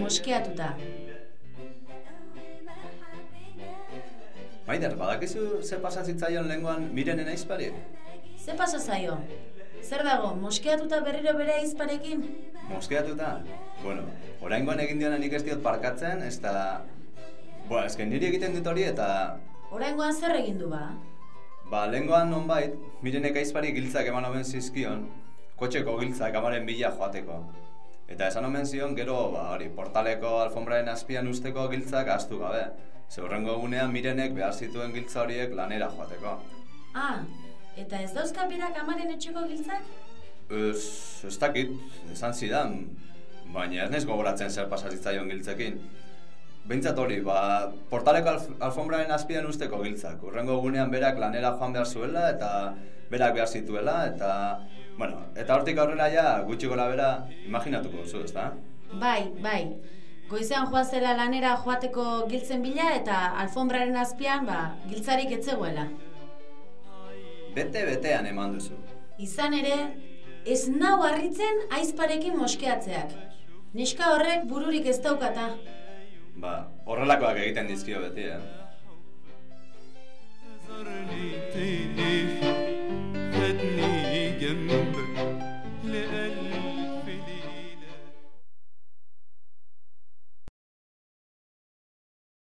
moskeatuta. Maider, badakizu ze pasazitzaion lenguan mirenen aizpari? Ze pasa zaio? Zer dago, moskeatuta berriro bere aizparekin? Moskeatuta? Bueno, oraingoan egin diona nik ez diot parkatzen, ez da... Boa, ezken niri egiten dut hori eta... Oraingoan zer egin du ba? Ba, lengoan nonbait, mirenek aizpari giltzak eman omen zizkion, kotxeko giltzak amaren bila joateko. Eta esan omen zion, gero, ba, hori, portaleko alfombraren azpian usteko giltzak astu gabe. Ze hurrengo egunean mirenek behar zituen giltza horiek lanera joateko. Ah, eta ez dauzka berak amaren etxeko giltzak? Ez, ez dakit, esan zidan, baina ez nez gogoratzen zer pasazitzaion giltzekin. Behintzat hori, ba, portaleko alf alfombraren azpian usteko giltzak. Urrengo egunean berak lanera joan behar zuela eta berak behar zituela eta... Bueno, eta hortik aurrera ja gutxi gora bera imaginatuko duzu, ezta? Bai, bai. Goizean joazela lanera joateko giltzen bila eta alfombraren azpian, ba, giltzarik etzegoela. Bete-betean eman duzu. Izan ere, ez nau harritzen aizparekin moskeatzeak. Neska horrek bururik ez daukata. Ba, horrelakoak egiten dizkio beti, eh?